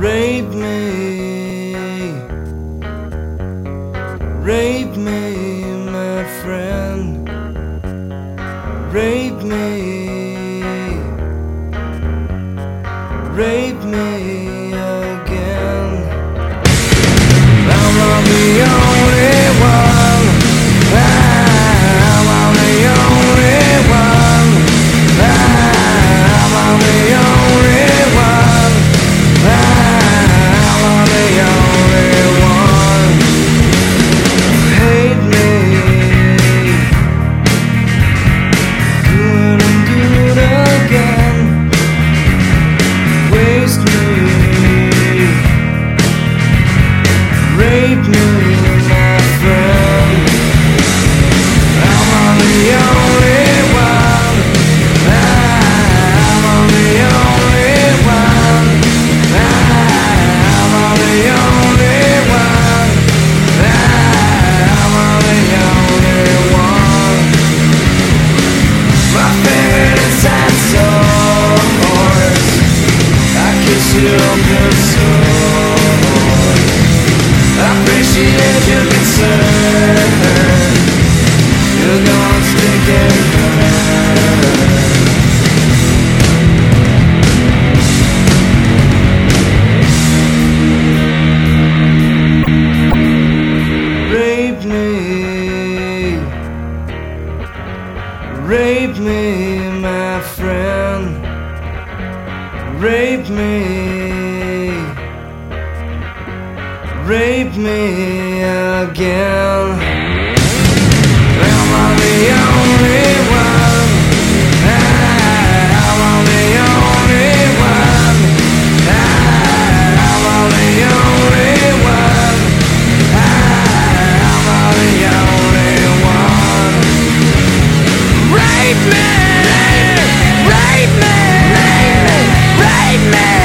Rape me, rape me, my friend. Rape me, rape me. Rape me, my friend. On the only one. On the only one. On the only one. On the only one. My favorite. I kiss you good sword. Appreciate your concern. You're. Rape me. Rape me, my friend. Rape me rape me again. Am I the only one? Am I the only one? Am I the only one? Am I the only one? Rape me! Rape me! Rape me! Rape me!